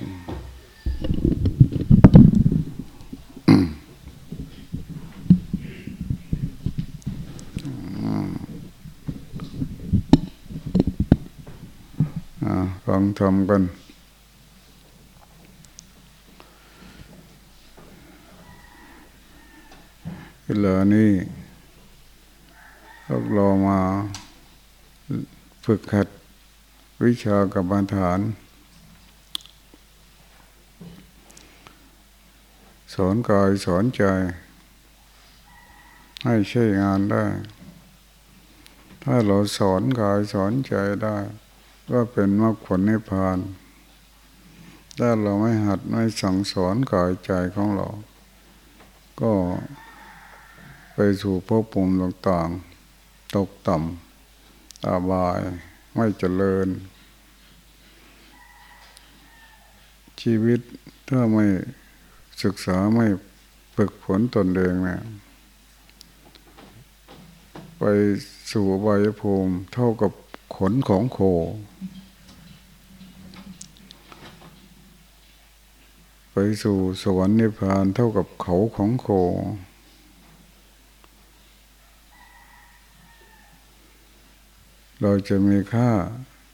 ฟังทำกันเวลานี้พวกเรามาฝึกขัดวิชากรรมฐาน อนกายสอนใจ ให้ใช้งานได้ ถ้าเราสอนกายสอนใจได้ ก็เป็นมรรคผลนิพพานถ้าเราไม่หัดไม่สั่งสอนกายใจของเรา ก็ไปสู่ภพภูมิต่างๆ ตกต่ำอาบายไม่เจริญ ชีวิตถ้าไม่ ศึกษาไม่ฝึกฝนตนเองเนี่ยไปสู่ใบภูมิเท่ากับขนของโค ไปสู่สวรรค์นิพพานเท่ากับเขาของโค เราจะมีค่า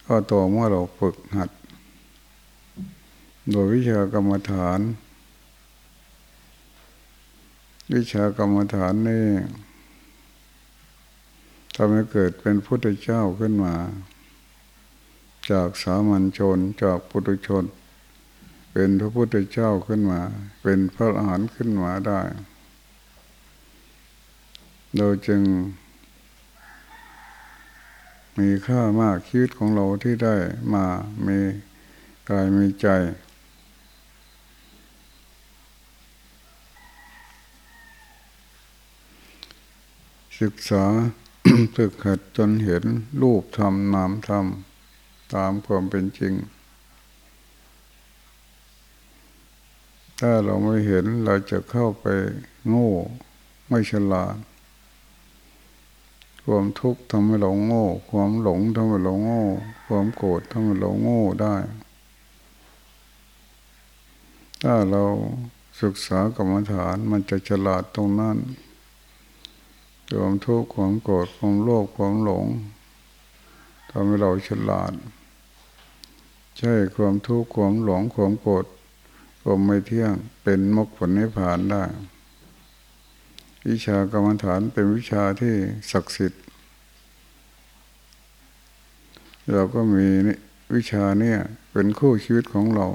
ก็ต่อเมื่อเราฝึกหัด โดยวิชากรรมฐาน วิชากรรมฐานนี่ทำให้เกิดเป็นพุทธเจ้าขึ้นมา จากสามัญชนจากปุถุชน เป็นพระพุทธเจ้าขึ้นมา เป็นพระอรหันต์ขึ้นมาได้ เราจึง มีค่ามากชีวิตของเราที่ได้มามีกายมีใจ ศึกษาฝึกหัดจนเห็นรูปธรรมนามธรรมตามความเป็นจริง ถ้าเราไม่เห็นเราจะเข้าไปโง่ไม่ฉลาด ความทุกข์ทำให้เราโง่ ความหลงทำให้เราโง่ ความโกรธทำให้เราโง่ได้ ถ้าเราศึกษากรรมฐานมันจะฉลาดตรงนั้น ความทุกข์ความโกรธความโลภความหลงทำให้เราฉลาด ใช่ความทุกข์ความหลงความโกรธความไม่เที่ยงเป็นมรรคผลนิพพานได้ วิชากรรมฐานเป็นวิชาที่ศักดิ์สิทธิ์ เราก็มีวิชาเนี่ยเป็นคู่ชีวิตของเรา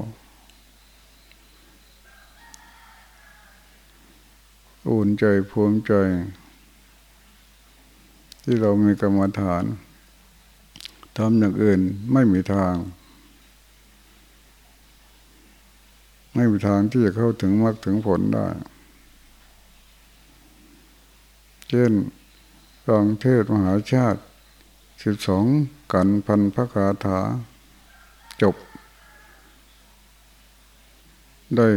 อุ่นใจภูมิใจ ที่เรามีกรรมฐานทำอย่างอื่นไม่มีทาง ไม่มีทางที่จะเข้าถึงมรรคถึงผลได้ เช่นฟังเทศมหาชาติสิบสองกันพันพระคาถา จบ ได้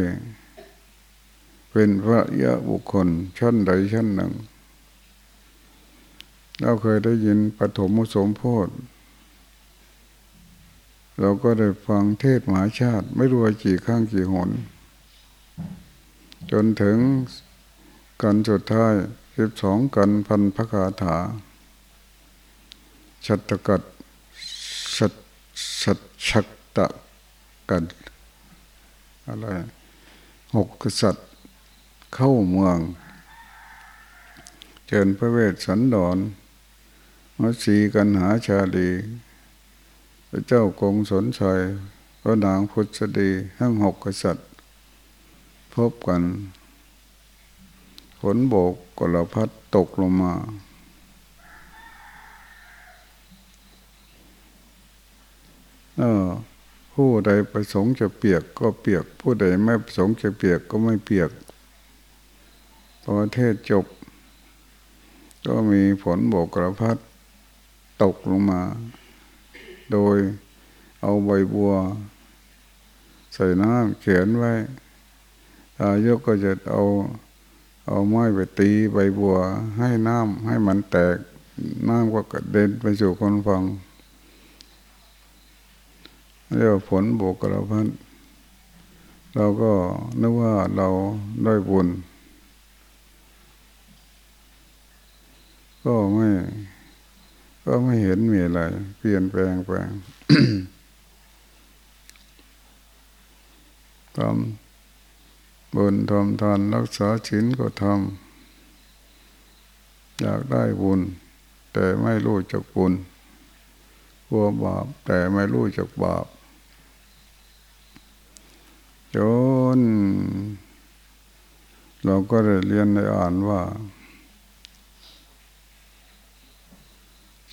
เป็นพระยะบุคคลชั้นใดชั้นหนึ่ง เราเคยได้ยินปฐมมุสมโพธเราก็ได้ฟังเทศมหาชาติ ไม่รู้ว่ากี่ข้างกี่หน จนถึงกันสุดท้ายสิบสองกันพันพระคาถาชัตกัดสัตสัตชักตะกันอะไรหกกษัตริย์เข้าเมือง เชิญพระเวสสันดร มาสีกันหาชาลีพระเจ้ากงสนชัยพระนางพุทธดีทั้งหกกษัตริย์ พบกันฝนโบกกลพัดตกลงมาเออผู้ใดประสงค์จะเปียกก็เปียก ผู้ใดไม่ประสงค์จะเปียกก็ไม่เปียกประเทศจบ ก็มีฝนโบกกระพัด ตกลงมา โดยเอาใบบัว ใส่น้ำเขียนไว้อายกก็จะเอาเอาไม้ไปตีใบบัว ให้น้ำให้มันแตก น้ำก็กระเด็นไปสู่คนฟังเรียกฝนโบกกระพันเราก็นึกว่าเราได้บุญ ก็ไม่ ก็ไม่เห็นมีอะไร เปลี่ยนแปลงแปลงทำบุญทำทานรักษาศีลก็ทำอยากได้บุญ แต่ไม่รู้จักบุญกลัวบาปแต่ไม่รู้จักบาปจนเราก็ได้เรียนได้อ่านว่า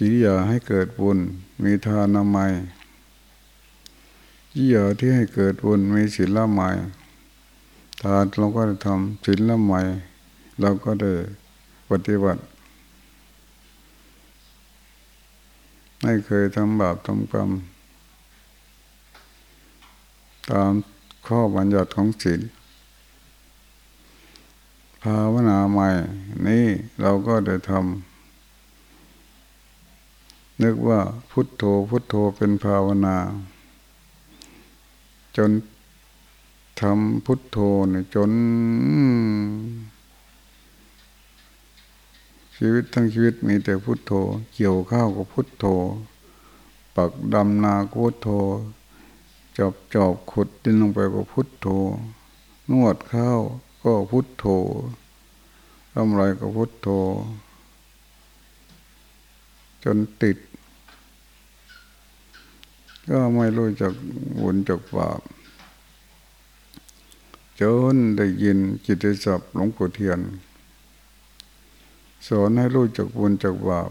จิยาให้เกิดบุญ มีทานามัยจิยาที่ให้เกิดบุญมีศีลละไมทานเราก็ได้ทำศีลละไมเราก็ได้ปฏิบัติ ไม่เคยทำบาปทำกรรม ตามข้อบัญญัติของศีลภาวนาใหม่ นี่เราก็ได้ทำ นึกว่าพุทโธพุทโธเป็นภาวนา จนทำพุทโธเนี่ยจน ชีวิตทั้งชีวิตมีแต่พุทโธ เกี่ยวข้าวกับพุทโธ ปักดำนาพุทโธจอบจอบขุดดินลงไปก็พุทโธ นวดข้าวก็พุทโธทำอะไรก็พุทโธ จนติด ก็ไม่รู้จักบุญจักบาปจนได้ยินจิตศัพท์หลวงปู่เทียน สอนให้รู้จักบุญจักบาป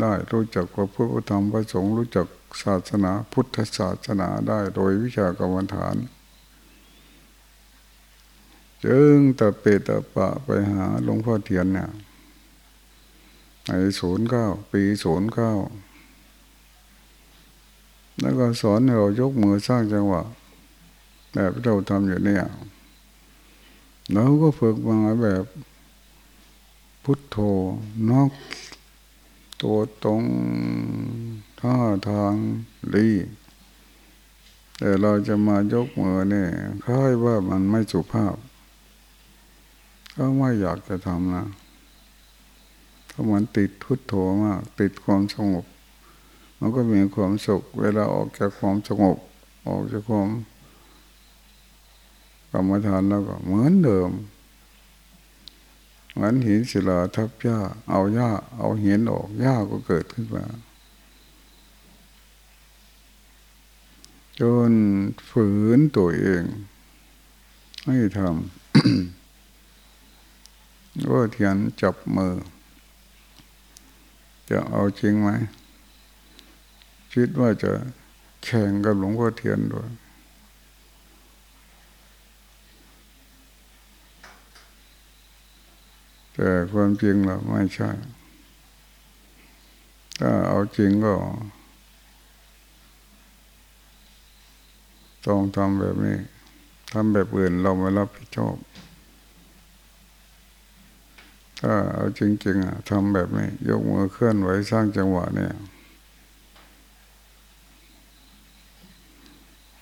ได้รู้จักพระพุทธธรรมพระสงฆ์รู้จักศาสนาพุทธศาสนาได้โดยวิชากรรมฐาน จึงตะเปตะปะไปหาหลวงพ่อเทียนเนี่ยในศูนย์เก้าปีศูนย์เก้า แล้วก็สอนเรายกมือสร้างจังหวะแบบเราทำอยู่เนี่ยเราก็ฝึกมาแบบพุทโธนอกตัวตรงท่าทางดีแต่เราจะมายกมือเนี่ยค่ายว่ามันไม่สุภาพ ก็ไม่อยากจะทำนะก็เหมือนติดพุทโธมาก ติดความสงบ มันก็มีความสุข เวลาออกจากความสงบ ออกจากความกรรมฐานแล้วก็เหมือนเดิมเหมือนหินศิลาทับหญ้า เอาหญ้า เอาหินออกหญ้าก็เกิดขึ้นมาจนฝืนตัวเองให้ทำว่าเทียนจับมือ จะเอาจริงไหม คิดว่าจะแข่งกับหลวงพ่อเทียนด้วยแต่ความจริงเราไม่ใช่ ถ้าเอาจริงก็ ต้องทำแบบนี้ทำแบบอื่นเราไม่รับผิดชอบ ถ้าเอาจริงๆอะทำแบบนี้ ยกมือเคลื่อนไหวสร้างจังหวะเนี่ย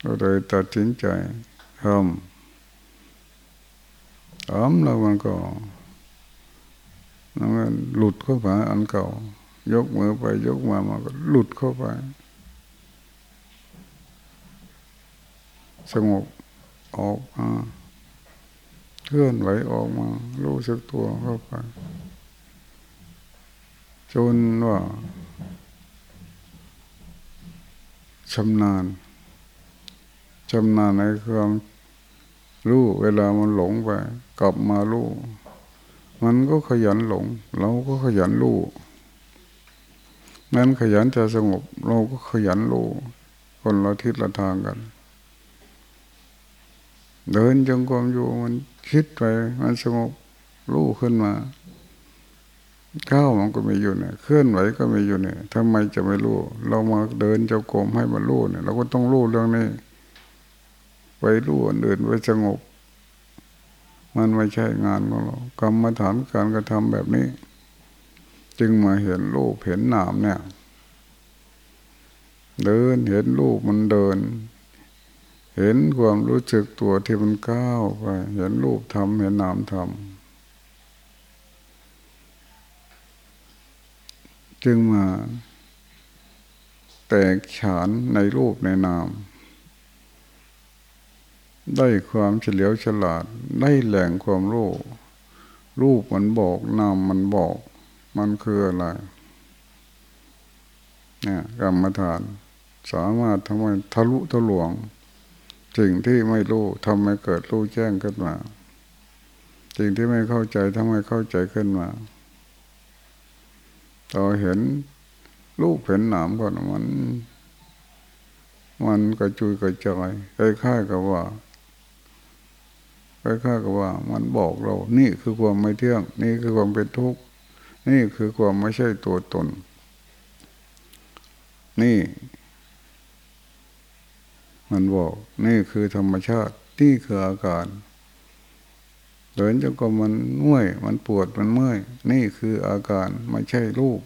เราเลยตัดสินใจทำทำแล้วมันก็มันหลุดเข้าไปอันเก่า ยกมือไป ยกมามันก็หลุดเข้าไป สงบออกมาเคลื่อนไหวออกมารู้สึกตัวเข้าไป จนว่าชำนาญ ชำนาญในความรู้เวลามันหลงไป กลับมารู้มันก็ขยันหลง เราก็ขยันรู้นั้นขยันจะสงบ เราก็ขยันรู้คนละทิศละทางกัน เดินจงกรมอยู่มันคิดไปมันสงบรู้ขึ้นมาก้าวมันก็ไม่อยู่เนี่ยเคลื่อนไหวก็ไม่อยู่เนี่ยทำไมจะไม่รู้ เรามาเดินจงกรมให้มันรู้เนี่ย เราก็ต้องรู้เรื่องนี้ ไปรู้อันอื่นไปสงบ มันไม่ใช่งานของเรากรรมฐานการกระทำแบบนี้ จึงมาเห็นรูปเห็นนามเนี่ย เดินเห็นรูปมันเดิน เห็นความรู้สึกตัวที่มันก้าวไปเห็นรูปธรรมเห็นนามธรรมจึงมาแตกฉานในรูปในนาม ได้ความเฉลียวฉลาด ได้แหล่งความรู้ รูปมันบอกนามมันบอก มันคืออะไรเนี่ยกรรมฐาน สามารถทำให้ทะลุทะลวงสิ่งที่ไม่รู้ทำให้เกิดรู้แจ้งขึ้นมาสิ่งที่ไม่เข้าใจทำให้เข้าใจขึ้นมาเราเห็นรูปเห็นหนามก่อนมัน มันกระจุยกระจายคล้ายๆกับว่า คล้ายๆกับว่า มันบอกเรา นี่คือความไม่เที่ยง นี่คือความเป็นทุกข์ นี่คือความไม่ใช่ตัวตน นี่ มันบอก นี่คือธรรมชาติ นี่คืออาการเดินจนก็มันเมื่อย มันปวด มันเมื่อย นี่คืออาการไม่ใช่รูป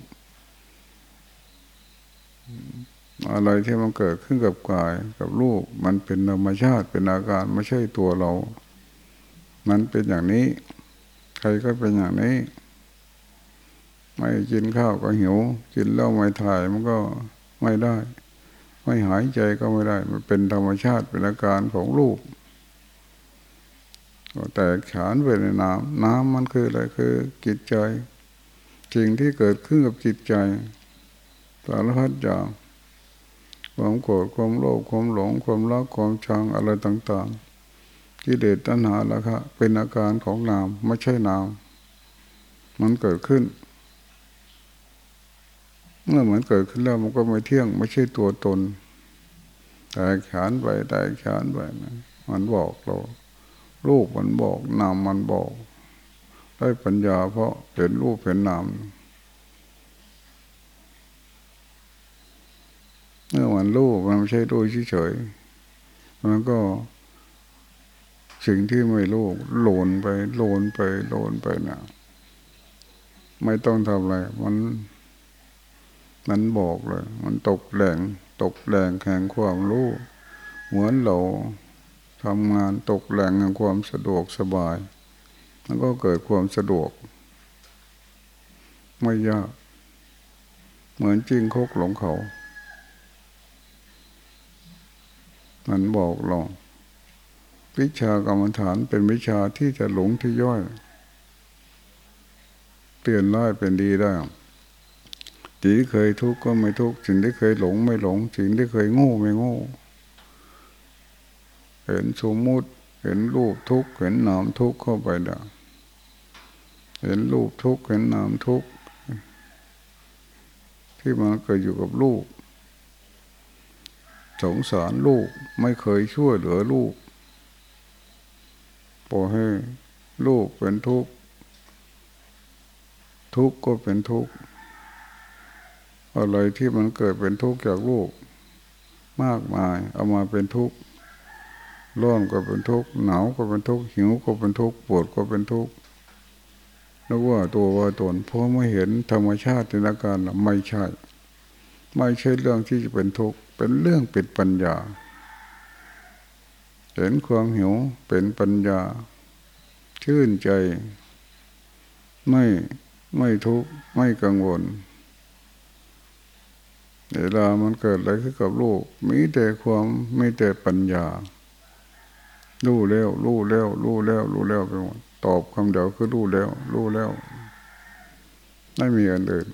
อะไรที่มันเกิดขึ้นกับกายกับรูป มันเป็นธรรมชาติ เป็นอาการไม่ใช่ตัวเรา มันเป็นอย่างนี้ ใครก็เป็นอย่างนี้ ไม่กินข้าวก็หิว กินเหล้าไม่ถ่ายมันก็ไม่ได้ ไม่หายใจก็ไม่ได้ มันเป็นธรรมชาติเป็นอาการของรูปแต่ขานไปในน้ำน้ำมันคืออะไรคือจิตใจสิ่งที่เกิดขึ้นกับจิตใจสารพัดอย่างความโกรธความโลภความหลงความรักความชังอะไรต่าง ๆ กิเลสตัณหาละคะเป็นอาการของนามไม่ใช่นาม มันเกิดขึ้น เมื่อมันเกิดขึ้นแล้วมันก็ไม่เที่ยง ไม่ใช่ตัวตนแต่ขานไปแต่ขานไปนะมันบอกเรารูปมันบอกนามมันบอก ได้ปัญญาเพราะเห็นรูปเห็นนามเมื่อมันรู้มันไม่ใช่รู้เฉยๆมันก็ สิ่งที่ไม่รู้หลนไปหลนไปหลนไปนะไม่ต้องทำอะไร มันมันบอกเลย มันตกแหล่งตกแหล่งแห่งความรู้เหมือนเราทำงานตกแหล่งแห่งความสะดวกสบายมันก็เกิดความสะดวก ไม่ยาก เหมือนจิ้งคกหลงเขา มันบอกเรา วิชากรรมฐานเป็นวิชาที่จะหลงที่ย่อย เปลี่ยนร้ายเป็นดีได้สิ่งที่เคยทุกข์ก็ไม่ทุกข์สิ่งที่เคยหลงไม่หลงสิ่งที่เคยโง่ไม่โง่เห็นสมมุติเห็นรูปทุกข์เห็นนามทุกข์เข้าไปดาเห็นรูปทุกข์เห็นนามทุกข์ที่มาเกิดอยู่กับลูกสงสารลูกไม่เคยช่วยเหลือลูก ปล่อยให้ลูกเป็นทุกข์ ทุกข์ก็เป็นทุกข์ อะไรที่มันเกิดเป็นทุกข์จากลูกมากมาย เอามาเป็นทุกข์ร้อนก็เป็นทุกข์หนาวก็เป็นทุกข์หิวก็เป็นทุกข์ปวดก็เป็นทุกข์แล้วว่าตัวว่าตนเพราะไม่เห็นธรรมชาติในอาการไม่ใช่ ไม่ใช่เรื่องที่จะเป็นทุกข์เป็นเรื่องปิดปัญญา เห็นความหิวเป็นปัญญา ชื่นใจ ไม่ไม่ทุกข์ไม่กังวลเวลามันเกิดอะไรขึ้นกับลูก มีแต่ความไม่แต่ปัญญา รู้แล้วรู้แล้วรู้แล้วรู้แล้วไปหมดตอบคำเดียวคือรู้แล้วรู้แล้ว ไม่มีอันอื่น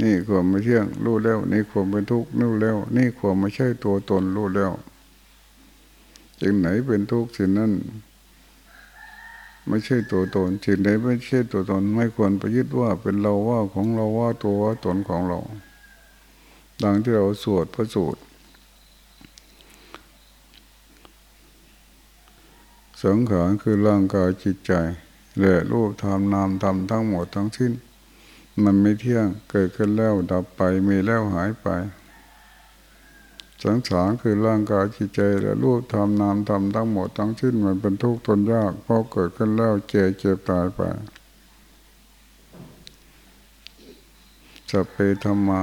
นี่ความไม่เที่ยงรู้แล้ว นี่ความเป็นทุกข์รู้แล้ว นี่ความไม่ใช่ตัวตนรู้แล้ว สิ่งไหนเป็นทุกข์สิ่งนั้นไม่ใช่ตัวตนสิ่งไหนไม่ใช่ตัวตน ไม่ควรไปยึดว่าเป็นเราว่าของเราว่าตัวว่าตนของเรา ดังที่เราสวดพระสูตรสังขารคือร่างกายจิตใจและรูปธรรมนามธรรมทั้งหมดทั้งสิ้น มันไม่เที่ยงเกิดขึ้นแล้วดับไปมีแล้วหายไป สังขารคือร่างกายจิตใจและรูปธรรมนามธรรมทั้งหมดทั้งสิ้นมันเป็นทุกข์ทนยากเพราะเกิดขึ้นแล้วเจ็บเจ็บตายไปสเปธรรมา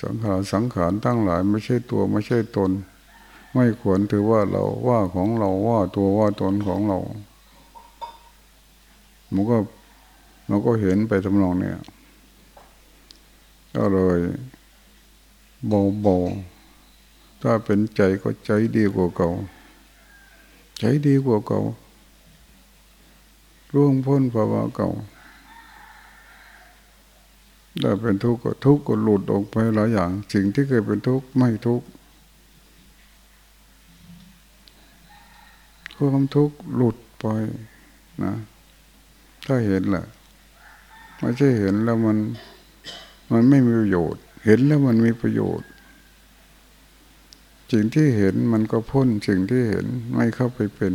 สังขารสังขารตั้งหลายไม่ใช่ตัวไม่ใช่ตน ไม่ควรถือว่าเราว่าของเราว่าตัวว่าตนของเรา มันก็มันก็เห็นไปทำนองเนี่ยก็เลยเบาๆ ถ้าเป็นใจก็ใจดีกว่าเก่า ใจดีกว่าเก่าร่วงพ้นภาวะเก่าถ้าเป็นทุกข์ก็ทุกข์ก็หลุดออกไปหลายอย่าง สิ่งที่เคยเป็นทุกข์ไม่ทุกข์ความทุกข์หลุดไปนะ ถ้าเห็นแหละไม่ใช่เห็นแล้วมัน มันไม่มีประโยชน์ เห็นแล้วมันมีประโยชน์ สิ่งที่เห็นมันก็พ้นสิ่งที่เห็นไม่เข้าไปเป็น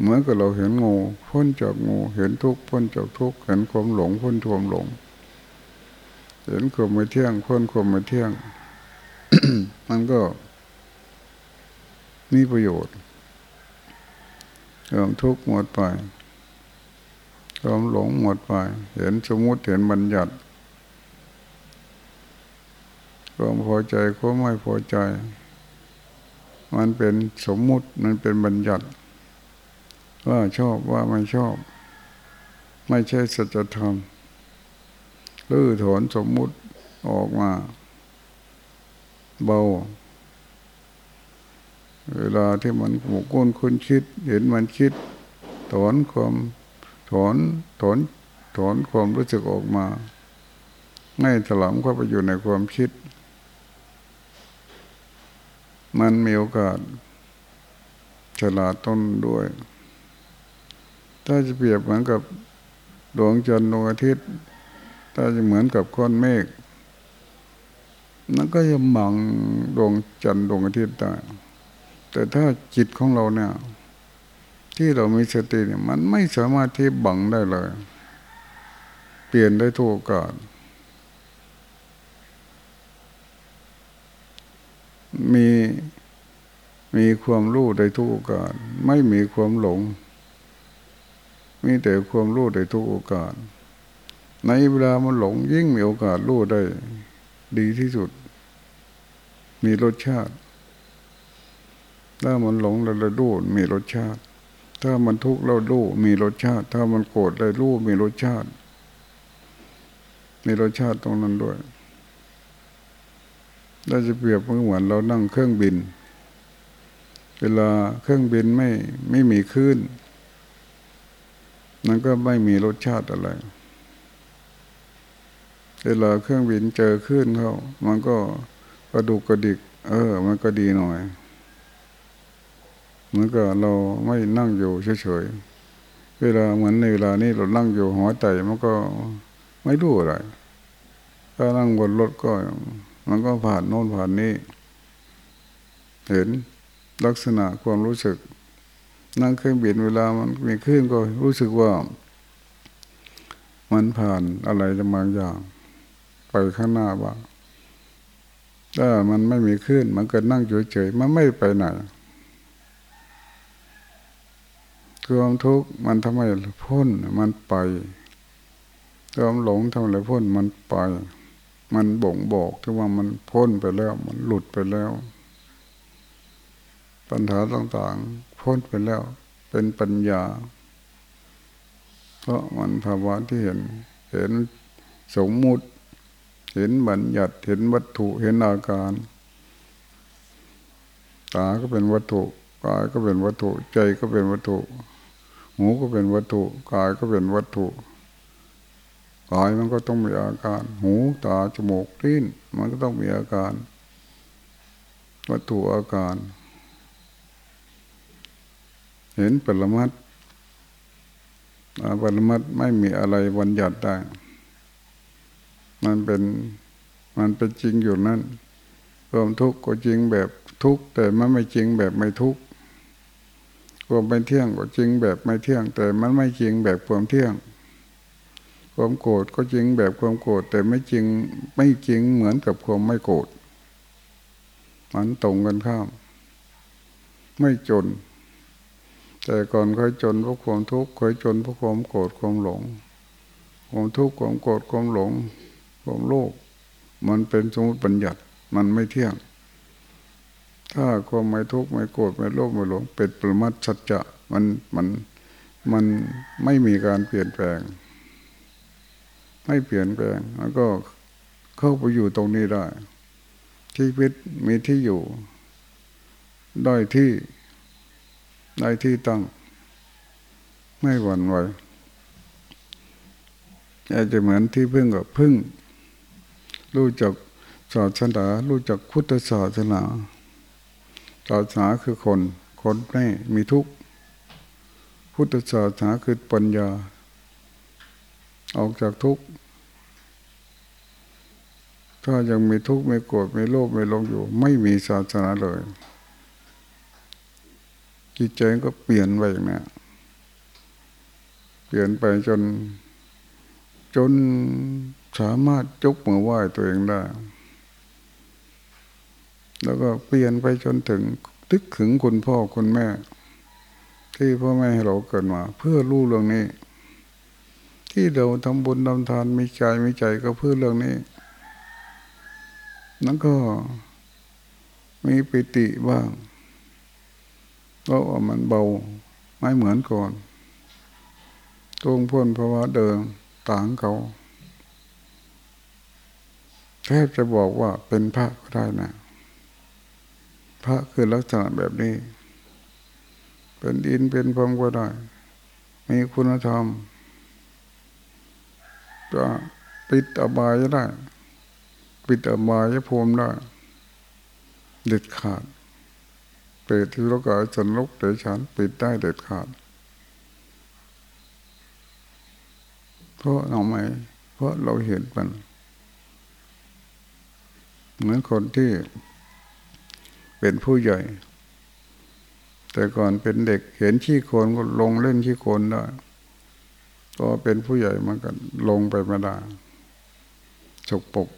เหมือนกับเราเห็นงูพ้นจากงู เห็นทุกข์พ้นจากทุกข์เห็นความหลงพ้นควมหลง เห็นความไม่เที่ยงพ้นความไม่เที่ยง มันก็มีประโยชน์ความทุกข์หมดไปความหลงหมดไป เห็นสมมติเห็นบัญญัติ ความพอใจก็ไม่พอใจ มันเป็นสมมุติมันเป็นบัญญัติว่าชอบว่าไม่ชอบ ไม่ใช่สัจธรรมลื้อถอนสมมุติออกมา เบา เวลาที่มันหมกก้นคุณคิด เห็นมันคิด ถอนความถอนถอนถอนความรู้สึกออกมา ไม่ถลำเข้าไปอยู่ในความคิด มันมีโอกาสฉลาดต้นด้วย ถ้าจะเปรียบเหมือนกับดวงจันทร์ดวงอาทิตย์ ถ้าจะเหมือนกับก้อนเมฆนั่นก็จะมังดวงจันทร์ดวงอาทิตย์ได้แต่ถ้าจิตของเราเนี่ย ที่เรามีสติเนี่ย มันไม่สามารถที่บังได้เลย เปลี่ยนได้ทุกโอกาสมี มีความรู้ในทุกโอกาส ไม่มีความหลง มีแต่ความรู้ในทุกโอกาส ในเวลามันหลงยิ่งมีโอกาสรู้ได้ ดีที่สุด มีรสชาติ ถ้ามันหลงเราดูมีรสชาติ ถ้ามันทุกข์เราดูมีรสชาติ ถ้ามันโกรธเราดูมีรสชาติ มีรสชาติตรงนั้นด้วยเราจะเปรียบเหมือนเรานั่งเครื่องบิน เวลาเครื่องบินไม่ไม่มีคลื่นมันก็ไม่มีรสชาติอะไร เวลาเครื่องบินเจอคลื่นเขา มันก็กระดุกกระดิก เออ มันก็ดีหน่อยเหมือนกับเราไม่นั่งอยู่เฉยๆ เวลาเหมือนในเวลานี้เรานั่งอยู่หัวใจมันก็ไม่รู้อะไร ถ้านั่งบนรถก็ มันก็ผ่านโน่นผ่านนี้ เห็น ลักษณะความรู้สึก นั่งเครื่องบินเวลามันมีขึ้นก็รู้สึกว่า มันผ่านอะไรจะบางอย่าง ไปข้างหน้าบ้างถ้ามันไม่มีขึ้นมันก็นั่งเฉยๆมันไม่ไปไหนความทุกข์มันทำให้พ้นมันไปความหลงทำให้พ้นมันไป มันบ่งบอกที่ว่ามันพ้นไปแล้ว มันหลุดไปแล้ว ปัญหาต่างๆ พ้นไปแล้ว เป็นปัญญา เพราะมันภาวะที่เห็น เห็นสมมุติ เห็นบัญญัติเห็นวัตถุเห็นอาการ ตาก็เป็นวัตถุกายก็เป็นวัตถุ ใจก็เป็นวัตถุหูก็เป็นวัตถุกายก็เป็นวัตถุกายมันก็ต้องมีอาการ หูตาจมูกลิ้นมันก็ต้องมีอาการ วัตถุอาการ เห็นปรมัตปรมัตไม่มีอะไรวันหยัดได้มันเป็นมันเป็นจริงอยู่นั่นความทุกข์ก็จริงแบบทุกข์แต่มันไม่จริงแบบไม่ทุกข์ความไม่เที่ยงก็จริงแบบไม่เที่ยง แต่มันไม่จริงแบบความเที่ยง ความโกรธก็จริงแบบความโกรธแต่ไม่จริงไม่จริงเหมือนกับความไม่โกรธมันตรงกันข้าม ไม่จน แต่ก่อนเคยจนเพราะความทุกข์เคยจนเพราะความโกรธความหลง ความทุกข์ความโกรธความหลง ความโลภมันเป็นสมมติปัญญัติมันไม่เที่ยง ถ้าความไม่ทุกข์ไม่โกรธไม่โลภไม่หลง เป็นปรมัตสัจจะมันมันมันไม่มีการเปลี่ยนแปลง ไม่เปลี่ยนแปลงแล้วก็เข้าไปอยู่ตรงนี้ได้ชีวิตมีที่อยู่ ได้ที่ ได้ที่ตั้ง ไม่หวั่นไหวอาจจะเหมือนที่พึ่งกับพึ่ง รู้จักศาสนารู้จักพุทธศาสนาศาสนาคือคน คนไม่มีทุกข์พุทธศาสนาคือปัญญา ออกจากทุกข์ถ้ายังมีทุกข์ไม่โกรธไม่โลภไม่ลงอยู่ ไม่มีศาสนาเลย จิตใจก็เปลี่ยนไปอย่างนี้เปลี่ยนไปจน จนสามารถยกมือไหว้ตัวเองได้ แล้วก็เปลี่ยนไปจนถึงตึกถึงคุณพ่อคุณแม่ ที่พ่อแม่ให้เราเกิดมา เพื่อรู้เรื่องนี้ ที่เราทำบุญทำทานมีใจมีใจก็เพื่อเรื่องนี้นั่นก็มีปิติบ้าง เพราะว่ามันเบาไม่เหมือนก่อนตรงพ้นภาวะเดิมต่างเขาแทบจะบอกว่าเป็นพระก็ได้นะ พระคือลักษณะแบบนี้ เป็นดินเป็นพรมก็ได้ มีคุณธรรมจะปิดอบายได้ ปิดอบายภูมิได้เด็ดขาด เปรตที่โลกาสันลุกเดฉันปิดได้เด็ดขาด เพราะเราไม่เพราะเราเห็นมันเหมือนคนที่เป็นผู้ใหญ่ แต่ก่อนเป็นเด็กเห็นขี้โคลนก็ลงเล่นขี้โคลนได้ก็เป็นผู้ใหญ่มันก็ลงไปไม่ได้ฉกปก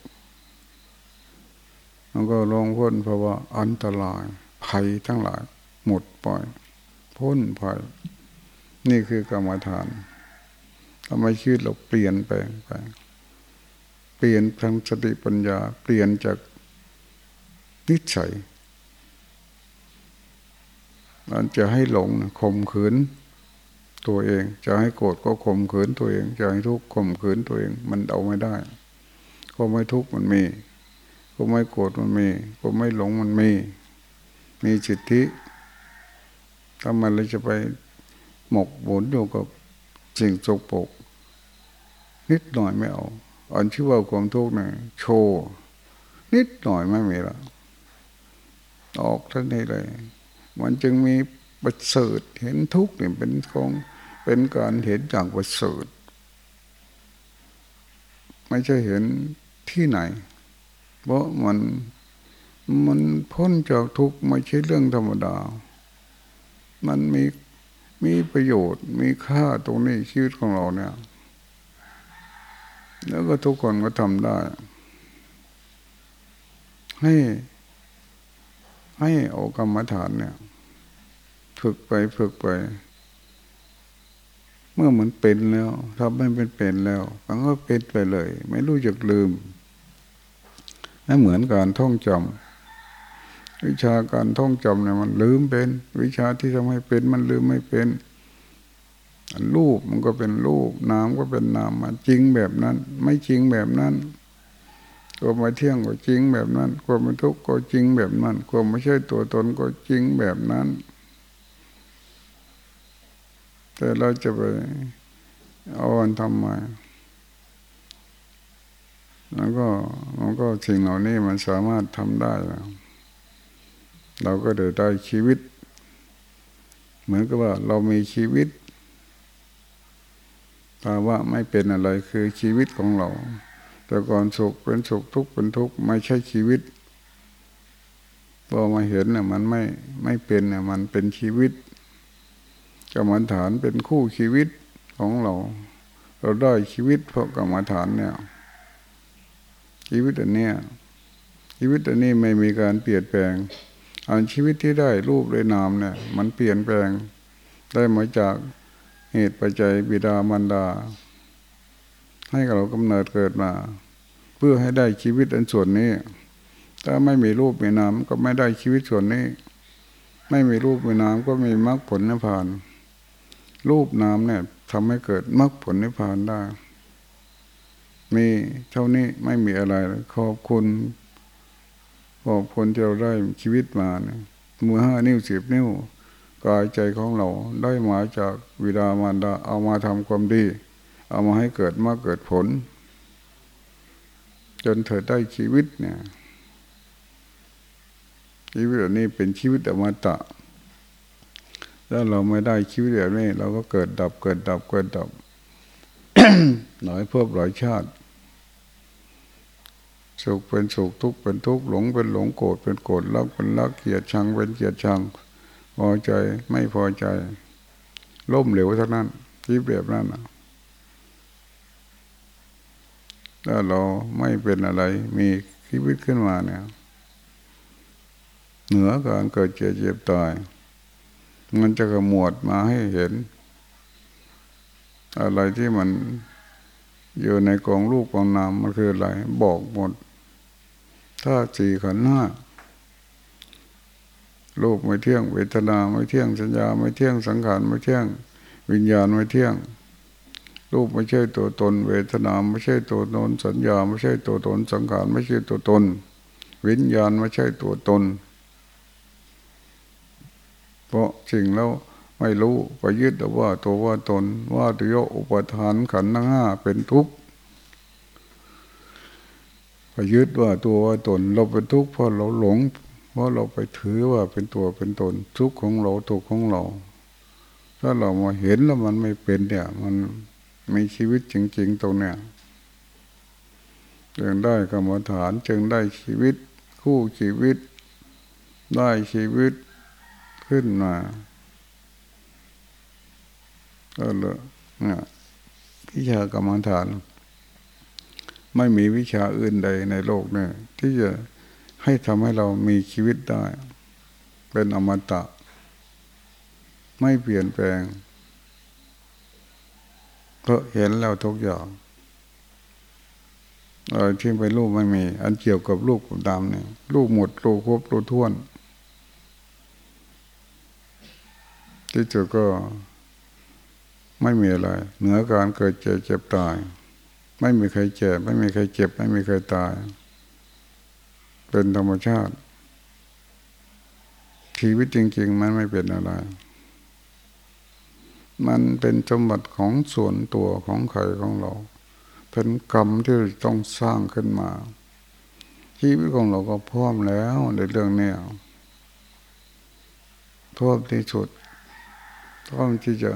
มันก็ลงพ้นเพราะว่าอันตราย ภัยทั้งหลาย หมดปล่อย พ้นภัย นี่คือกรรมฐานทำให้ชีวิตเราเปลี่ยนแปลงไป เปลี่ยนทางสติปัญญา เปลี่ยนจากนิสัยมันจะให้หลงข่มขืนตัวเอง จะให้โกรธก็ข่มขืนตัวเอง จะให้ทุกข์ข่มขืนตัวเอง มันเอาไม่ได้ก็ไม่ทุกข์มันมีก็ไม่โกรธมันมีก็ไม่หลงมันมี มีจิตทิทำไมเราจะไปหมกหมุนอยู่กับสิ่งสกปรกนิดหน่อยไม่เอาอันที่ว่าความทุกข์นี่ยโชว์นิดหน่อยไม่มีละออกทันทีเลย มันจึงมีประเสริฐเห็นทุกข์เนี่ยเป็นของเป็นการเห็นอย่างประเสริฐไม่ใช่เห็นที่ไหน เพราะมัน มันพ้นจากทุกข์ไม่ใช่เรื่องธรรมดา มันมีมีประโยชน์ มีค่าตรงนี้ชีวิตของเราเนี่ย แล้วก็ทุกคนก็ทำได้ ให้ ให้เอากรรมฐานเนี่ย ฝึกไปฝึกไป เมื่อมันเป็นแล้วทำให้เป็นเป็นแล้วมันก็เป็นไปเลย ไม่รู้จักลืมไม่เหมือนการท่องจำ วิชาการท่องจำเนี่ยมันลืมเป็น วิชาที่ทำให้เป็นมันลืมไม่เป็นรูปมันก็เป็นรูปนามก็เป็นนามมันจริงแบบนั้น ไม่จริงแบบนั้นความไม่เที่ยงก็จริงแบบนั้น ความไม่ทุกข์ก็จริงแบบนั้น ความไม่ใช่ตัวตนก็จริงแบบนั้น แต่เราจะไปเอาอันทำไมแล้วก็มันก็สิ่งเหล่านี้มันสามารถทำได้แล้ว เราก็เดินได้ชีวิต เหมือนกับว่าเรามีชีวิตภาวะไม่เป็นอะไรคือชีวิตของเรา แต่ก่อนสุขเป็นสุขทุกข์เป็นทุกข์ไม่ใช่ชีวิตพอมาเห็นเนี่ยมันไม่ไม่เป็นเนี่ยมันเป็นชีวิตกรรมฐานเป็นคู่ชีวิตของเรา เราได้ชีวิตเพราะกรรมฐานเนี่ย ชีวิตอันเนี้ยชีวิตอันนี้ไม่มีการเปลี่ยนแปลง อันชีวิตที่ได้รูปได้นามเนี่ย มันเปลี่ยนแปลงได้มาจากเหตุปัจจัยบิดามารดา ให้กับเรากำเนิดเกิดมาเพื่อพื่อให้ได้ชีวิตอันส่วนนี้ ถ้าไม่มีรูปมีนามก็ไม่ได้ชีวิตส่วนนี้ ไม่มีรูปมีนามก็มีมรรคผลนิพพาน รูปนามเนี่ยทำให้เกิดมรรคผลนิพพานได้มีเท่านี้ไม่มีอะไรขอบคุณ ขอบคุณที่เราได้ชีวิตมาเนี่ยมือห้านิ้วสิบนิ้วกายใจของเราได้มาจากวิดามารดาเอามาทำความดี เอามาให้เกิดมาเกิดผล จนเธอได้ชีวิตเนี่ยชีวิตนี้เป็นชีวิตอมตะถ้าเราไม่ได้ชีวิตแบบนี้ เราก็เกิดดับเกิดดับเกิดดับหลายพบหลายชาติ สุขเป็นสุขทุกข์เป็นทุกข์หลงเป็นหลงโกรธเป็นโกรธรักเป็นรักเกลียดชังเป็นเกลียดชังพอใจไม่พอใจล่มเหลวเท่านั้นที่แบบนั้นถ้าเราไม่เป็นอะไร มีชีวิตขึ้นมาเนี่ยเหนือการเกิดเจ็บเจ็บตาย มันจะกระมวดมาให้เห็น อะไรที่มันอยู่ในกองลูกกองนามมันคืออะไร บอกหมด ถ้าสี่ขันห้ารูปไม่เที่ยง เวทนาไม่เที่ยงสัญญาไม่เที่ยงสังขารไม่เที่ยง วิญญาณไม่เที่ยงรูปไม่ใช่ตัวตน เวทนาไม่ใช่ตัวตน สัญญาไม่ใช่ตัวตน สังขารไม่ใช่ตัวตน วิญญาณไม่ใช่ตัวตน เพราะสิ่งแล้วไม่รู้ไปยึดว่าตัวว่าตนว่าตัวยอุปทานขันธ์ห้าเป็นทุกข์ ไปยึดว่าตัวว่าตนเราเป็นทุกข์เพราะเราหลง เพราะเราไปถือว่าเป็นตัวเป็นตนทุกข์ของเราทุกข์ของเรา ถ้าเรามาเห็นแล้วมันไม่เป็นเนี่ย มันมีชีวิตจริง ๆ ตรงเนี้ยจึงได้กรรมฐานจึงได้ชีวิต คู่ชีวิต ได้ชีวิตขึ้นมาก็เลยเนี่ยวิชากรรมฐาน ไม่มีวิชาอื่นใดในโลกเนี่ยที่จะให้ทำให้เรามีชีวิตได้ เป็นอมตะ ไม่เปลี่ยนแปลงเพราะเห็นแล้วทุกอย่างเออที่ไปลูกไม่มี อันเกี่ยวกับลูกกับดำเนี่ยลูกหมดลูกครบลูกท้วน ที่จุดก็ไม่มีอะไร เหนือการเกิดเจ็บเจ็บตาย ไม่มีใครเจ็บ ไม่มีใครเจ็บ ไม่มีใครตาย เป็นธรรมชาติ ชีวิตจริง ๆ มันไม่เป็นอะไร มันเป็นสมบัติของส่วนตัวของใครของเรา เป็นกรรมที่ต้องสร้างขึ้นมา ชีวิตของเราก็พร้อมแล้วในเรื่องนี้พร้อมที่สุดพร้อมที่จะ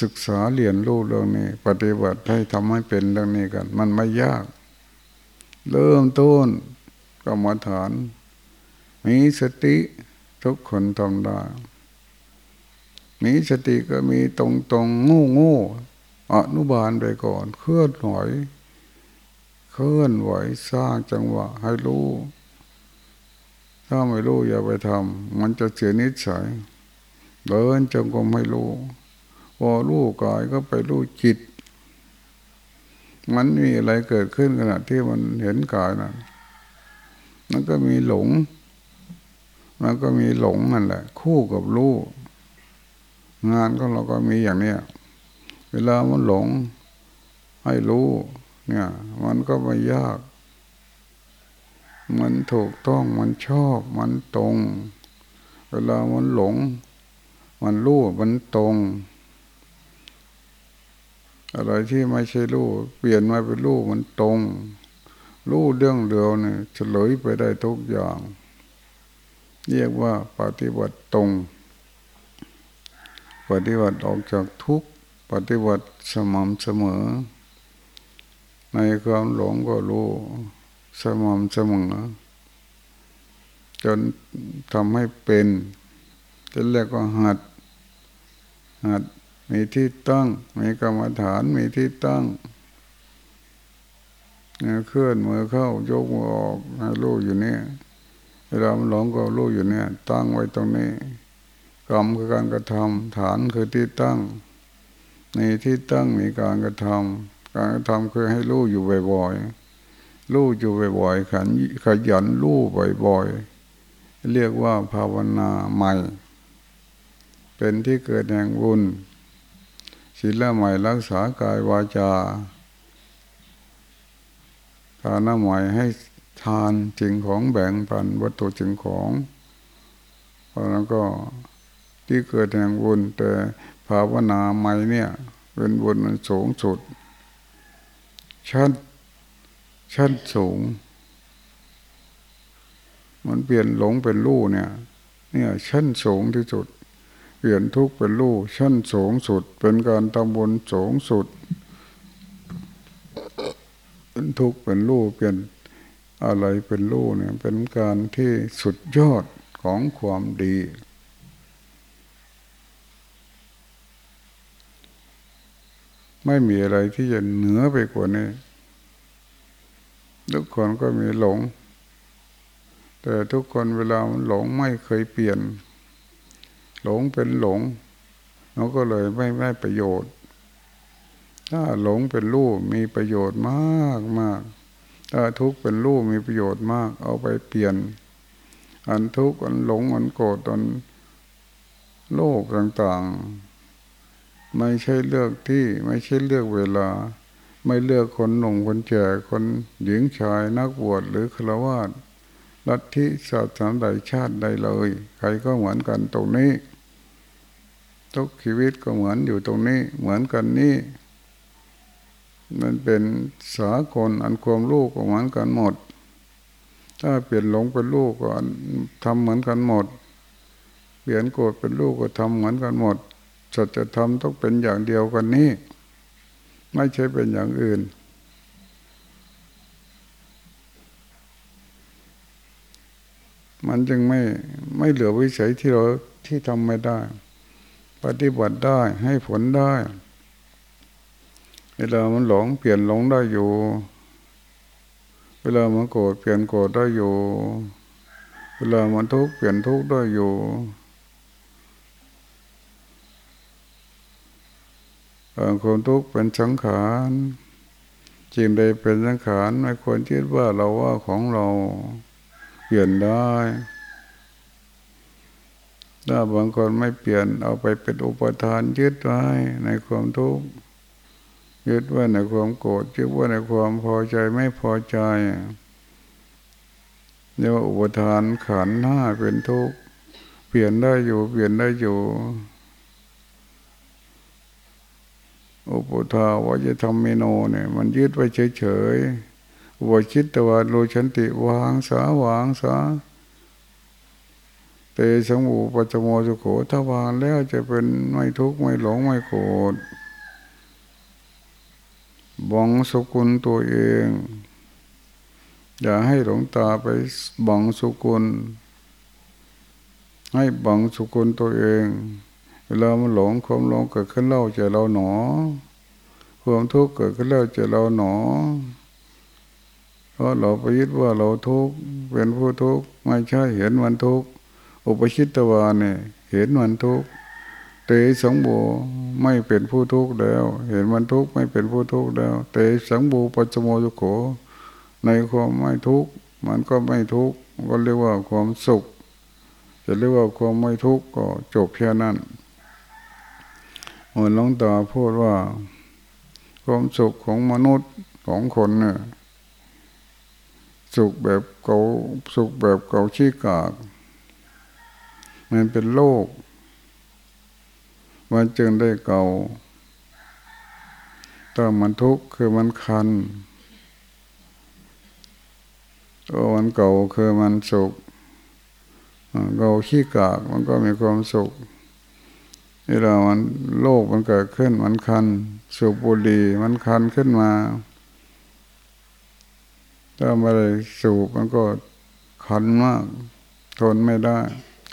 ศึกษาเรียนรู้เรื่องนี้ ปฏิบัติให้ทำให้เป็นเรื่องนี้กัน มันไม่ยาก เริ่มต้นกรรมฐาน มีสติทุกคนทำได้มีสติก็มีตรงตรงงู้งู้อนุบาลไปก่อน เคลื่อนไหวเคลื่อนไหวสร้างจังหวะให้รู้ ถ้าไม่รู้อย่าไปทำมันจะเสียนิสัยเดินจงกรมให้รู้ พอรู้กายก็ไปรู้จิต มันมีอะไรเกิดขึ้นขณะที่มันเห็นกายนะั้นมันก็มีหลง มันก็มีหลงนั่นแหละ คู่กับรู้งานก็เราก็มีอย่างเนี้ยเวลามันหลง ให้รู้ เนี่ย มันก็ไม่ยาก มันถูกต้องมันชอบ มันตรง เวลามันหลง มันรู้มันตรง อะไรที่ไม่ใช่รู้เปลี่ยนมาเป็นรู้มันตรง รู้เรื่องเดียวเนี่ยเฉลยไปได้ทุกอย่าง เรียกว่าปฏิบัติตรง ปฏิบัติออกจากทุกปฏิบัติสม่ำเสมอ ในความหลงก็รู้สม่ำเสมอจนทำให้เป็นจะแรกก็หัดหัด มีที่ตั้ง มีกรรมฐานมีที่ตั้งเคลื่อนมือเข้ายกมือออกรู้อยู่เนี่ยเวลามันหลงก็รู้อยู่เนี่ย ตั้งไว้ตรงนี้กรรมคือการกระทำฐานคือที่ตั้งในที่ตั้งมีการกระทำการกระทำคือให้รู้อยู่บ่อยๆรู้อยู่บ่อยๆขันขยันรู้บ่อยๆเรียกว่าภาวนาใหม่ เป็นที่เกิดแห่งบุญ ศีลใหม่รักษากายวาจาทานใหม่ให้ทานจริงของแบ่งปันวัตถุจริงของเพราะนั้นก็ที่เกิดแห่งบุญแต่ภาวนาใหม่เนี่ย เป็นบุญมันสูงสุด ชั้น ชั้นสูง มันเปลี่ยนหลงเป็นรู้เนี่ย เนี่ยชั้นสูงที่สุด เปลี่ยนทุกข์เป็นรูชั้นสูงสุด เป็นการทำบุญสูงสุด เป็นทุกข์เป็นรูเปลี่ยนอะไรเป็นรูเนี่ยเป็นการที่สุดยอดของความดีไม่มีอะไรที่จะเหนือไปกว่านี้ ทุกคนก็มีหลง แต่ทุกคนเวลาหลงไม่เคยเปลี่ยน หลงเป็นหลงเราก็เลยไม่ได้ประโยชน์ ถ้าหลงเป็นรูปมีประโยชน์มากมากถ้าทุกข์เป็นรูปมีประโยชน์มาก เอาไปเปลี่ยน อันทุกข์อันหลงอันโกรธอันโลกต่างๆ ไม่ใช่เลือกที่ไม่ใช่เลือกเวลา ไม่เลือกคนหนุ่มคนแก่คนหญิงชายนักบวชหรือฆราวาสลัทธิศาสนาใดชาติใดเลย ใครก็เหมือนกันตรงนี้ ทุกชีวิตก็เหมือนอยู่ตรงนี้ เหมือนกันนี่มันเป็นสากลอันความลูกก็เหมือนกันหมด ถ้าเปลี่ยนหลงเป็นลูกก็ทำเหมือนกันหมด เปลี่ยนโกรธเป็นลูกก็ทำเหมือนกันหมดสัจธรรมต้องเป็นอย่างเดียวกันนี้ ไม่ใช่เป็นอย่างอื่นมันจึงไม่ไม่เหลือวิสัยที่เราที่ทำไม่ได้ ปฏิบัติได้ให้ผลได้ เวลามันหลงเปลี่ยนหลงได้อยู่ เวลามันโกรธเปลี่ยนโกรธได้อยู่ เวลามันทุกข์เปลี่ยนทุกข์ได้อยู่ความทุกข์เป็นสังขารจริงใดเป็นสังขารไม่ควรคิดว่าเราว่าของเราเปลี่ยนได้ ถ้าบางคนไม่เปลี่ยนเอาไปเป็นอุปทานยึดไว้ในความทุกข์ยึดไว้ในความโกรธยึดไว้ในความพอใจไม่พอใจเรียกว่าอุปทานขันห้าเป็นทุกข์เปลี่ยนได้อยู่เปลี่ยนได้อยู่ อุปทาวายธรรมเมโนเนี่ยมันยึดไว้เฉยๆอุปชิตตวาโลชันติวางสาวางสา เตสังบูปัจโมสุโขถ้าวางแล้วจะเป็นไม่ทุกข์ไม่หลงไม่โกรธบังสุกุลตัวเอง อย่าให้หลงตาไปบังสุกุล ให้บังสุกุลตัวเองเวลามันหลงความหลงเกิดขึ้นเล่าใจเราหนอ ความทุกข์เกิดขึ้นเล่าใจเราหนอเพราะเราไปยึดว่าเราทุกข์เป็นผู้ทุกข์ไม่ใช่เห็นมันทุกข์ อุปชิตตวาเนี่ยเห็นมันทุกข์เตสังโบไม่เป็นผู้ทุกข์แล้ว เห็นมันทุกข์ไม่เป็นผู้ทุกข์แล้ว เตสังโบปัจโมจุโข ในความไม่ทุกข์มันก็ไม่ทุกข์ก็เรียกว่าความสุข จะเรียกว่าความไม่ทุกข์ก็จบแค่นั้นเหมันหลวงตาพูดว่า ความสุขของมนุษย์ของคนเนี่ยสุขแบบเก่าสุขแบบเก่าชี้กาก มันเป็นโลก มันจึงได้เก่าถ้ามันทุกข์คือมันคันตัวมันเก่าคือมันสุขเก่าขี้กากมันก็มีความสุขเวลามันโลกมันเกิดขึ้นมันคันสูบบุหรี่มันคันขึ้นมา ถ้าไม่ได้สูบมันก็คันมาก ทนไม่ได้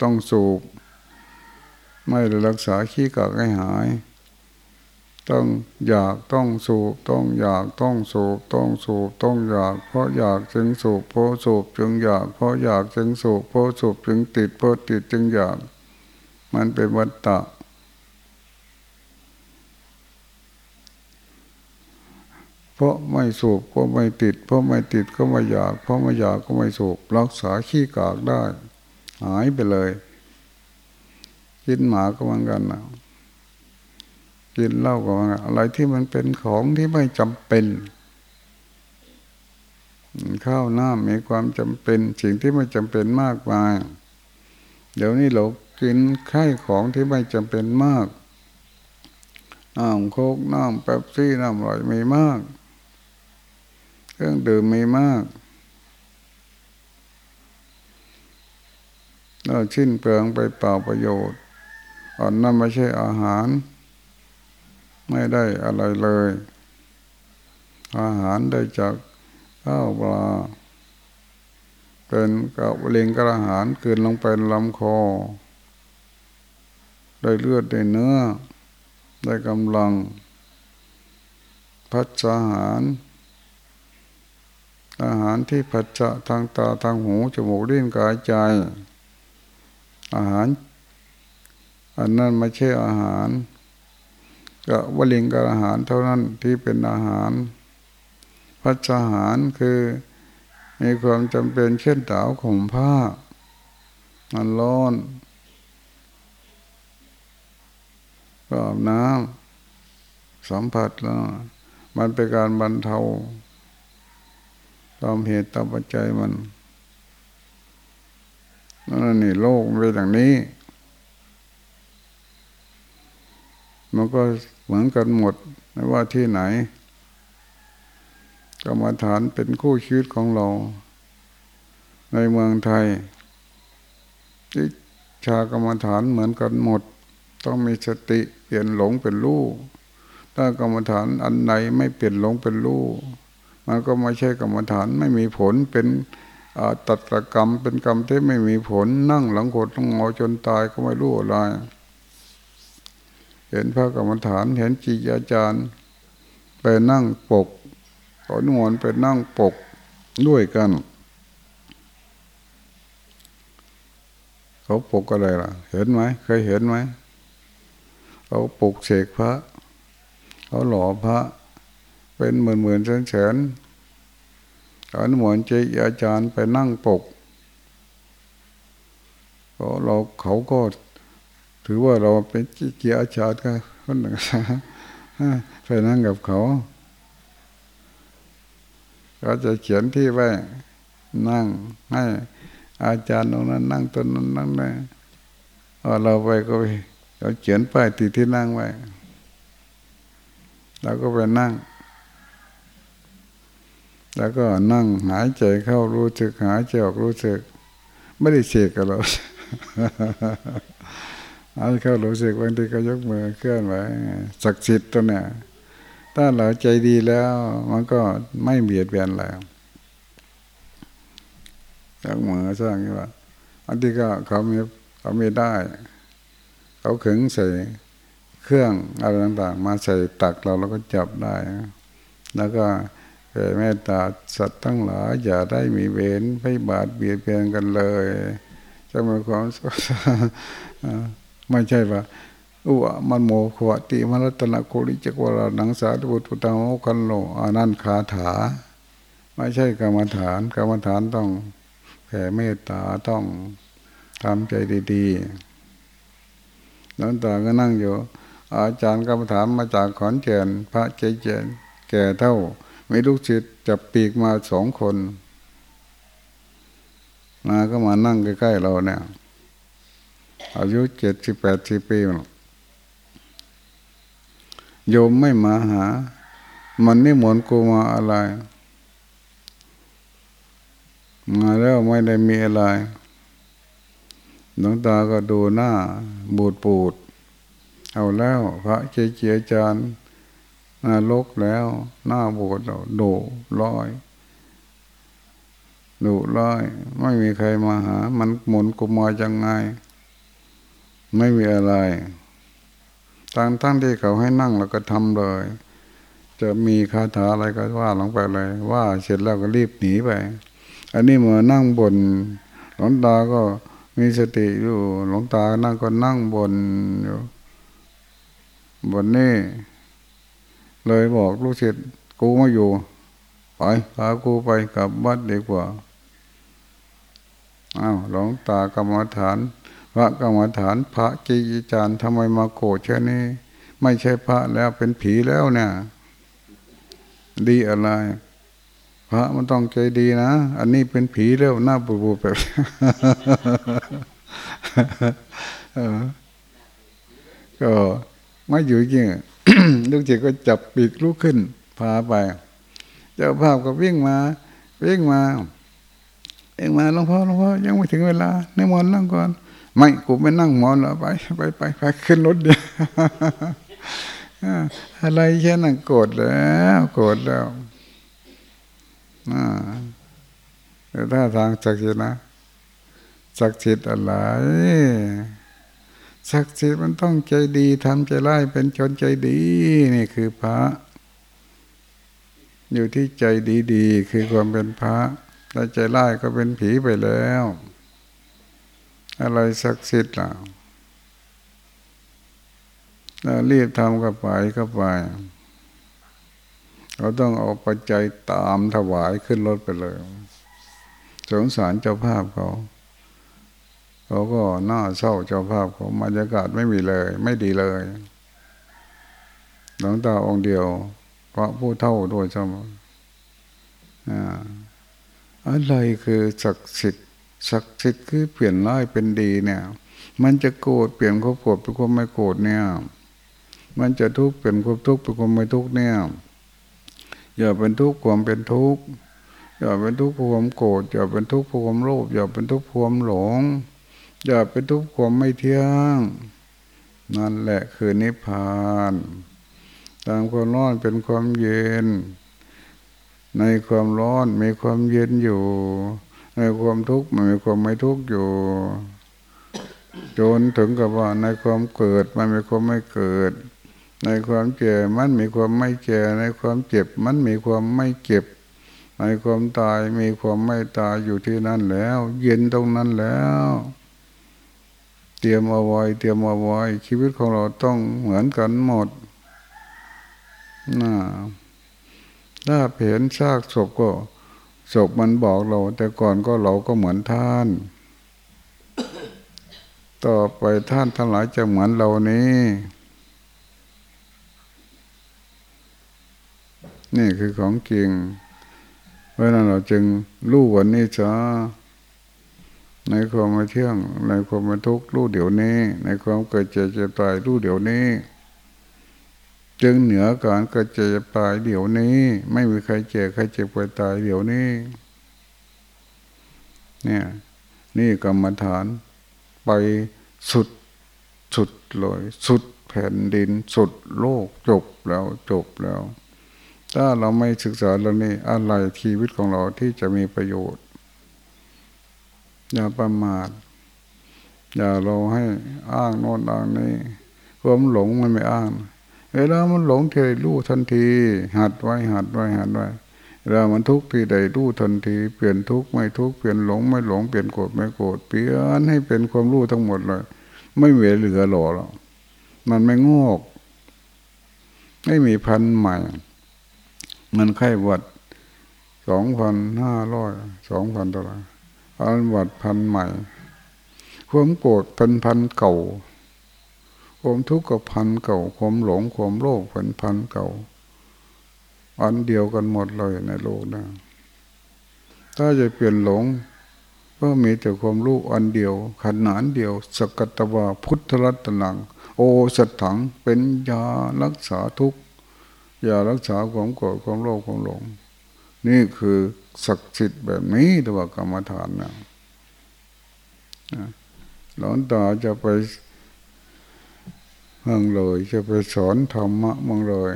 ต้องสูบ ไม่ได้รักษาขี้กากให้หาย ต้องอยากต้องสูบ ต้องอยากต้องสูบ ต้องสูบ ต้องอยาก เพราะอยากจึงสูบเพราะสูบจึงอยาก เพราะอยากจึงสูบเพราะสูบจึงติดเพราะติดจึงอยาก มันเป็นวัฏฏะเพราะไม่สูบก็ไม่ติด เพราะไม่ติดก็ไม่อยาก เพราะไม่อยากก็ไม่สูบรักษาขี้กากได้ หายไปเลย กินหมาก็เหมือนกันนะกินเหล้าก็เหมือนกันอะไรที่มันเป็นของที่ไม่จำเป็นข้าวหน้ำมีความจำเป็น สิ่งที่ไม่จำเป็นมากมายเดี๋ยวนี้เรากินไข่ของที่ไม่จำเป็นมากน้ำโคกน้ำแป๊บซี่น้ำอร่อยมีมาก เครื่องดื่มมีมาก เราชิ้นเปลืองไปเปล่าประโยชน์อันนั้นไม่ใช่อาหาร ไม่ได้อะไรเลย อาหารได้จากข้าวปลาเป็นกับเลงกระหารคืนลงไปลำคอ ได้เลือดได้เนื้อ ได้กำลัง พัฒอาหาร อาหารที่พัฒะทางตาทางหูจมูกลิ้นกายใจ อาหาร อันนั้นไม่ใช่อาหาร ก็วลิงกับอาหารเท่านั้นที่เป็นอาหารพัฒอาหารคือมีความจำเป็นเช่นตาวข่มผ้ามันร้อนก็อาบน้ำสัมผัสแล้วมันเป็นการบรรเทาตามเหตุตามปัจจัยมัน นั่นนี่โลกเป็นอย่างนี้ มันก็เหมือนกันหมดไม่ว่าที่ไหนกรรมฐานเป็นคู่ชีวิตของเรา ในเมืองไทยที่ชากรรมฐานเหมือนกันหมด ต้องมีสติเปลี่ยนหลงเป็นรู้ถ้ากรรมฐานอันไหนไม่เปลี่ยนหลงเป็นรู้มันก็ไม่ใช่กรรมฐานไม่มีผลเป็น ตัดกรรมเป็นกรรมที่ไม่มีผลนั่งหลังโคตรงงอจนตายก็ไม่รู้อะไร เห็นพระกรรมฐานเห็นจีอาจารย์ ไปนั่งปกขอนวนไปนั่งปกด้วยกัน เขาปกอะไรล่ะ เห็นไหมเคยเห็นไหมเขาปกเสกพระ เขาหล่อพระ เป็นหมื่นหมื่นแสนแสน อนุมนเจอาจารย์ไปนั่งปกก็เราเขาก็ถือว่าเราเป็นเกียอาจารย์ก็คนหนึ่งไปนั่งกับเขาก็จะเขียนที่ไว้นั่งให้อาจารย์ตรงนั้น นั่งตรงนั้นนั่งเลยเราไปก็ไปเราเขียนป้ายติดที่นั่งไว้เราก็ไปนั่ง แล้วก็นั่งหายใจเข้ารู้สึกหายใจออกรู้สึก ไม่ได้เสกกับเราหายเข้ารู้สึกบางทีก็ยกมือเคลื่อนไหวศักดิ์สิทธิ์ตัวเนี่ยถ้าเราใจดีแล้ว มันก็ไม่เบียดเบียนแล้วยกมือสร้างนี่ว่าอันที่ก็เขาไม่เขาไม่ได้ เขาขึงใส่เครื่องอะไรต่าง ๆ มาใส่ตักเราเราก็จับได้ แล้วก็ แผ่เมตตาสัตว์ทั้งหลายอย่าได้มีเวรไม่บาดเบียดเบียนกันเลยจะมีความไม่ใช่ว่าอุมันโมขวติมรัตนโคริจักวรานังสาธุตุตังโอคันโลอานันคาถา ไม่ใช่กรรมฐานกรรมฐานต้องแผ่เมตตาต้องทำใจดีๆหลวงตาก็นั่งอยู่ อาจารย์กรรมฐานมาจากขอนแก่นพระเจเจนแก่เท่า มีลูกศิษย์จับปีกมาสองคนมาก็มานั่งใกล้ๆเราเนี่ย อายุเจ็ดสิบแปดสิบปีโยมไม่มาหา มันนี่หมนกูมาอะไร มาแล้วไม่ได้มีอะไรหลวงตาก็ดูหน้าบูดปูด เอาแล้วพระเจเจียจารย์ นาลกแล้ว หน้าโบูดโดร้อยดุร้อย ไม่มีใครมาหา มันหมุนกุมาจังไง ไม่มีอะไรตั้งตั้งที่เขาให้นั่งแล้วก็ทำเลย จะมีคาถาอะไรก็ว่าลงไปเลย ว่าเสร็จแล้วก็รีบหนีไป อันนี้เมื่อนั่งบนหลวงตาก็มีสติอยู่ หลวงตานั่งก็นั่งบนอยู่บนนี่ เลยบอกลูกศิษย์กูไม่อยู่ ไปพากูไปกลับวัดดีกว่าอ้าวหลวงตากรรมฐาน พระกรรมฐาน พระจีจารย์ทำไมมาโกรธเช่นนี้ ไม่ใช่พระแล้วเป็นผีแล้วเนี่ย ดีอะไร พระมันต้องใจดีนะ อันนี้เป็นผีแล้วหน้าบูบูแบบก็ไม่อยู่จริง ลูกจิตก็จับปีกลุกขึ้นพาไป เจ้าภาพก็วิ่งมา วิ่งมาเองมาหลวงพ่อหลวงพ่อยังไม่ถึงเวลาในมอนนั่งก่อน ไม่กูไม่นั่งมอนแล้วไปไปไปไปขึ้นรถเดียวอะไรแค่นั้นโกรธแล้วโกรธแล้วแต่ถ้าทางศักดิ์สิทธิ์นะศักดิ์สิทธิ์อะไร ศักดิ์สิทธิ์มันต้องใจดีทำใจร้ายเป็นชนใจดีนี่คือพระ อยู่ที่ใจดีๆ คือความเป็นพระถ้าใจร้ายก็เป็นผีไปแล้ว อะไรศักดิ์สิทธิ์ล่ะเรารีบทำกับไปก็ไป เราต้องเอาปัจจัยตามถวายขึ้นรถไปเลย สงสารเจ้าภาพเขา เขาก็น่าเศร้าเจ้าภาพเขาบรรยากาศไม่มีเลย ไม่ดีเลยหลวงตาองค์เดียวพระผู้เท่าด้วยใช่ไหมอะไรคือศักดิ์สิทธิ์ศักดิ์สิทธิ์คือเปลี่ยนร้ายเป็นดีเนี่ย มันจะโกรธเปลี่ยนความโกรธเป็นความไม่โกรธเนี่ย มันจะทุกข์เปลี่ยนความทุกข์เป็นความไม่ทุกข์เนี่ยอย่าเป็นทุกข์ความเป็นทุกข์อย่าเป็นทุกข์ความโกรธอย่าเป็นทุกข์ความโลภอย่าเป็นทุกข์ความหลง อย่าเป็นทุกข์ความไม่เที่ยง นั่นแหละคือนิพพานตามความร้อนเป็นความเย็น ในความร้อนมีความเย็นอยู่ ในความทุกข์มันมีความไม่ทุกข์อยู่ จนถึงกับว่าในความเกิดมันมีความไม่เกิด ในความเจ็บมันมีความไม่เจ็บในความเจ็บมันมีความไม่เจ็บ ในความตายมีความไม่ตายอยู่ที่นั่นแล้ว เย็นตรงนั้นแล้ว ตรียมเอาไว้เตรียมเอาไว้ชีวิตของเราต้องเหมือนกันหมดนะถ้าเห็นซากศพก็ศพมันบอกเรา แต่ก่อนก็เราก็เหมือนท่าน ต่อไปท่านทั้งหลายจะเหมือนเรานี้ นี่คือของจริงเพราะนั้นเราจึงรู้วันนี้จ้า ในความไม่เที่ยง ในความไม่ทุกข์รู้เดี๋ยวนี้ ในความเกิดเจ็บเจ็บตายรู้เดี๋ยวนี้ จึงเหนือการเกิดเจ็บตายเดี๋ยวนี้ ไม่มีใครเจ็บใครเจ็บใครตายเดี๋ยวนี้ เนี่ย นี่กรรมฐานไปสุดสุดเลย สุดแผ่นดินสุดโลกจบแล้วจบแล้ว ถ้าเราไม่ศึกษาเรื่องนี้อะไรชีวิตของเราที่จะมีประโยชน์ อย่าประมาท อย่าเราให้อ้างโน่นอ้างนี้ความหลงมันไม่อ้าง เวลามันหลงเทรู้ทันที หัดไว้หัดไว้หัดไว้เวลามันทุกข์ทีใดรู้ทันทีเปลี่ยนทุกข์ไม่ทุกข์เปลี่ยนหลงไม่หลงเปลี่ยนโกรธไม่โกรธเปลี่ยนให้เป็นความรู้ทั้งหมดเลย ไม่เหลือเหลือหล่อแล้วมันไม่งอก ไม่มีพันใหม่ มันไข้หวัดสองพันห้าร้อยสองพันตัวละ อันวัดพันใหม่ ความโกรธเป็นพันเก่า ความทุกข์กับพันเก่า ความหลงความโลภเป็นพันเก่า อันเดียวกันหมดเลยในโลกนะถ้าจะเปลี่ยนหลงก็มีแต่ความรู้อันเดียว ขนานเดียว สกัตวาพุทธรัตนัง โอสถังเป็นยารักษาทุกยารักษาความโกรธความโลภความหลง นี่คือ ศักดิ์สิทธิ์แบบนี้ตัวกรรมฐานนะหลวงตาจะไปเมืองเลยจะไปสอนธรรมะเมืองเลย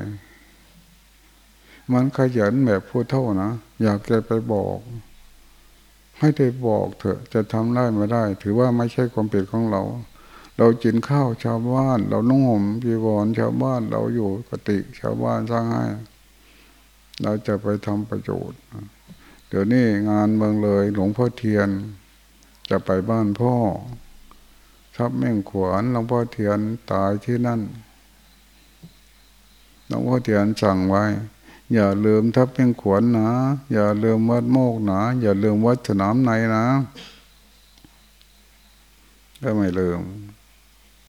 มันขยันแบบพูดเท่านะอยากจะไปบอก ให้ได้บอกเถอะ จะทำได้ไม่ได้ ถือว่าไม่ใช่ความผิดของเรา เราจินข้าวชาวบ้าน เรานุ่งห่มจีวรชาวบ้านเราอยู่กติชาวบ้านสร้างให้ เราจะไปทำประโยชน์ เดี๋ยวนี้งานเมืองเลยหลวงพ่อเทียน จะไปบ้านพ่อทับแม่งขวานหลวงพ่อเทียนตายที่นั่นหลวงพ่อเทียนสั่งไว้ อย่าลืมทับเพียงขวนนะอย่าลืมวัดโมกนะอย่าลืมวัดสนามในนะ ก็ไม่ลืม